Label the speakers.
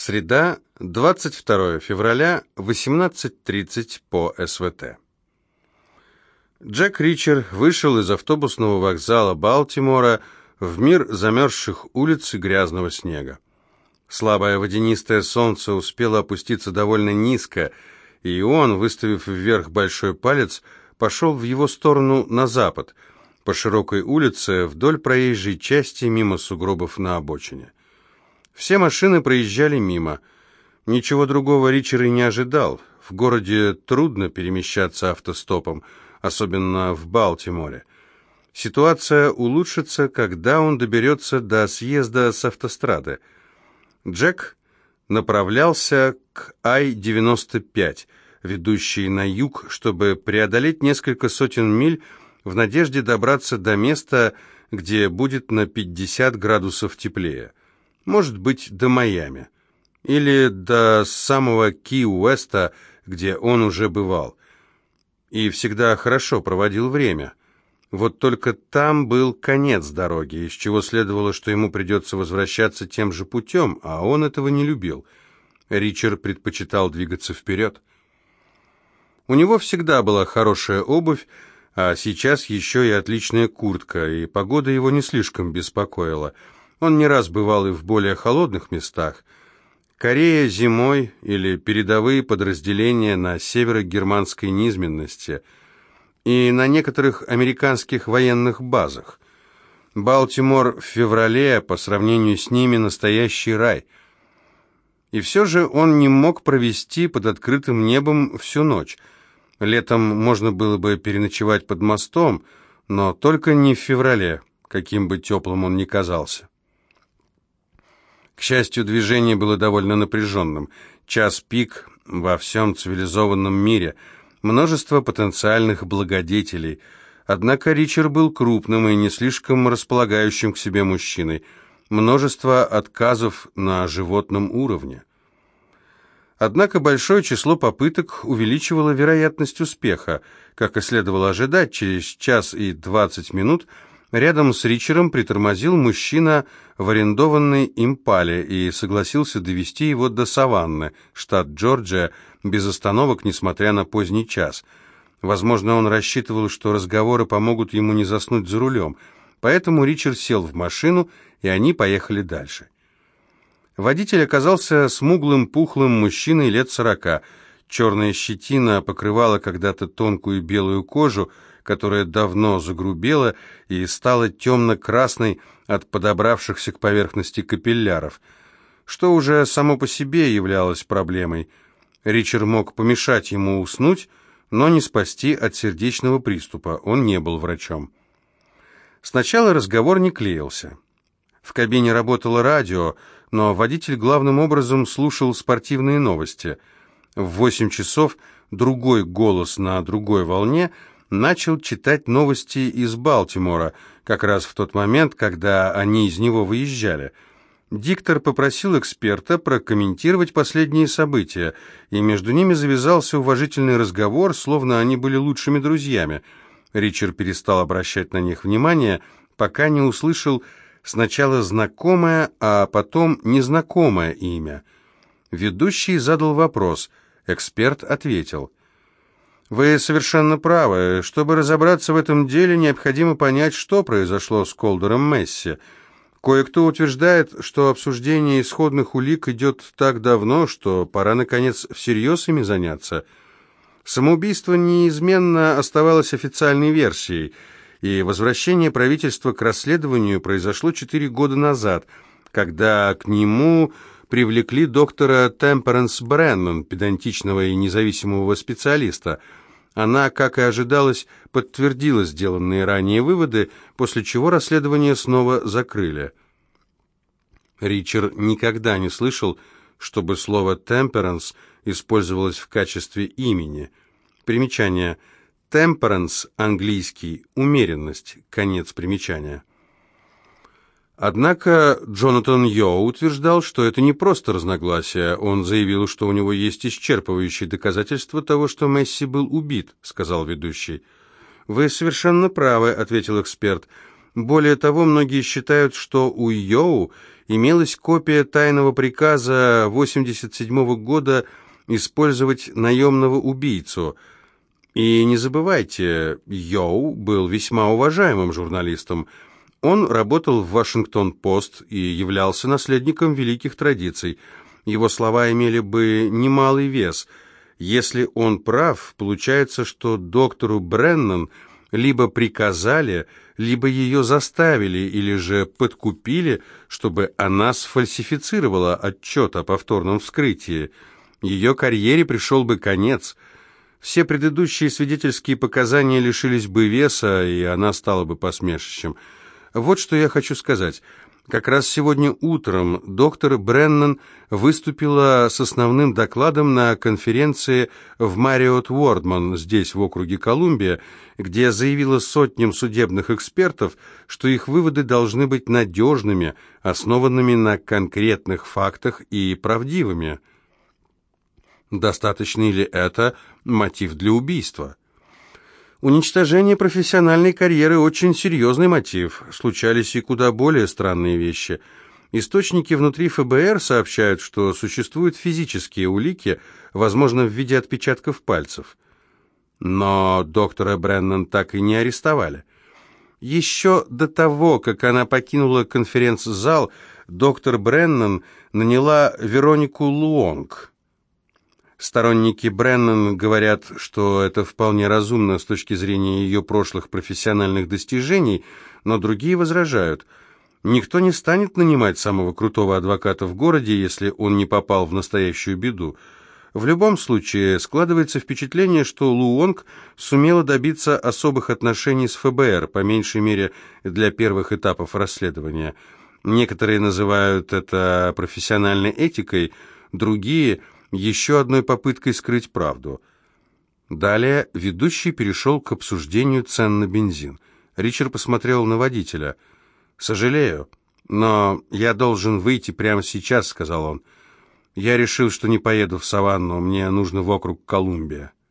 Speaker 1: Среда, 22 февраля, 18.30 по СВТ. Джек Ричер вышел из автобусного вокзала Балтимора в мир замерзших улиц и грязного снега. Слабое водянистое солнце успело опуститься довольно низко, и он, выставив вверх большой палец, пошел в его сторону на запад, по широкой улице, вдоль проезжей части, мимо сугробов на обочине. Все машины проезжали мимо. Ничего другого Ричард и не ожидал. В городе трудно перемещаться автостопом, особенно в Балтиморе. Ситуация улучшится, когда он доберется до съезда с автострады. Джек направлялся к Ай-95, ведущей на юг, чтобы преодолеть несколько сотен миль в надежде добраться до места, где будет на 50 градусов теплее может быть, до Майами. Или до самого Ки-Уэста, где он уже бывал. И всегда хорошо проводил время. Вот только там был конец дороги, из чего следовало, что ему придется возвращаться тем же путем, а он этого не любил. Ричард предпочитал двигаться вперед. У него всегда была хорошая обувь, а сейчас еще и отличная куртка, и погода его не слишком беспокоила – он не раз бывал и в более холодных местах. Корея зимой или передовые подразделения на северо-германской низменности и на некоторых американских военных базах. Балтимор в феврале по сравнению с ними настоящий рай. И все же он не мог провести под открытым небом всю ночь. Летом можно было бы переночевать под мостом, но только не в феврале, каким бы теплым он ни казался. К счастью, движение было довольно напряженным. Час пик во всем цивилизованном мире. Множество потенциальных благодетелей. Однако Ричард был крупным и не слишком располагающим к себе мужчиной. Множество отказов на животном уровне. Однако большое число попыток увеличивало вероятность успеха. Как и следовало ожидать, через час и двадцать минут – Рядом с Ричером притормозил мужчина в арендованной импале и согласился довести его до Саванны, штат Джорджия, без остановок, несмотря на поздний час. Возможно, он рассчитывал, что разговоры помогут ему не заснуть за рулем, поэтому Ричард сел в машину, и они поехали дальше. Водитель оказался смуглым, пухлым мужчиной лет сорока. Черная щетина покрывала когда-то тонкую белую кожу, которая давно загрубела и стала темно-красной от подобравшихся к поверхности капилляров, что уже само по себе являлось проблемой. Ричард мог помешать ему уснуть, но не спасти от сердечного приступа, он не был врачом. Сначала разговор не клеился. В кабине работало радио, но водитель главным образом слушал спортивные новости. В восемь часов другой голос на другой волне – начал читать новости из Балтимора, как раз в тот момент, когда они из него выезжали. Диктор попросил эксперта прокомментировать последние события, и между ними завязался уважительный разговор, словно они были лучшими друзьями. Ричард перестал обращать на них внимание, пока не услышал сначала знакомое, а потом незнакомое имя. Ведущий задал вопрос, эксперт ответил – вы совершенно правы. Чтобы разобраться в этом деле, необходимо понять, что произошло с Колдером Месси. Кое-кто утверждает, что обсуждение исходных улик идет так давно, что пора, наконец, всерьез ими заняться. Самоубийство неизменно оставалось официальной версией, и возвращение правительства к расследованию произошло четыре года назад, когда к нему привлекли доктора Темперенс Бреннан, педантичного и независимого специалиста. Она, как и ожидалось, подтвердила сделанные ранее выводы, после чего расследование снова закрыли. Ричард никогда не слышал, чтобы слово «темперанс» использовалось в качестве имени. Примечание. «Темперанс» английский «умеренность», конец примечания. Однако Джонатан Йо утверждал, что это не просто разногласия. Он заявил, что у него есть исчерпывающие доказательства того, что Месси был убит, сказал ведущий. «Вы совершенно правы», — ответил эксперт. Более того, многие считают, что у Йоу имелась копия тайного приказа 87 года использовать наемного убийцу. И не забывайте, Йоу был весьма уважаемым журналистом. Он работал в «Вашингтон-Пост» и являлся наследником великих традиций. Его слова имели бы немалый вес. Если он прав, получается, что доктору Бреннан либо приказали, либо ее заставили или же подкупили, чтобы она сфальсифицировала отчет о повторном вскрытии. Ее карьере пришел бы конец. Все предыдущие свидетельские показания лишились бы веса, и она стала бы посмешищем. Вот что я хочу сказать. Как раз сегодня утром доктор Бреннан выступила с основным докладом на конференции в Мариот Уордман, здесь, в округе Колумбия, где заявила сотням судебных экспертов, что их выводы должны быть надежными, основанными на конкретных фактах и правдивыми. Достаточно ли это мотив для убийства? Уничтожение профессиональной карьеры – очень серьезный мотив. Случались и куда более странные вещи. Источники внутри ФБР сообщают, что существуют физические улики, возможно, в виде отпечатков пальцев. Но доктора Бреннан так и не арестовали. Еще до того, как она покинула конференц-зал, доктор Бреннан наняла Веронику Луонг – Сторонники Бреннан говорят, что это вполне разумно с точки зрения ее прошлых профессиональных достижений, но другие возражают. Никто не станет нанимать самого крутого адвоката в городе, если он не попал в настоящую беду. В любом случае, складывается впечатление, что Луонг сумела добиться особых отношений с ФБР, по меньшей мере для первых этапов расследования. Некоторые называют это профессиональной этикой, другие – еще одной попыткой скрыть правду. Далее ведущий перешел к обсуждению цен на бензин. Ричард посмотрел на водителя. «Сожалею, но я должен выйти прямо сейчас», — сказал он. «Я решил, что не поеду в Саванну, мне нужно в округ Колумбия».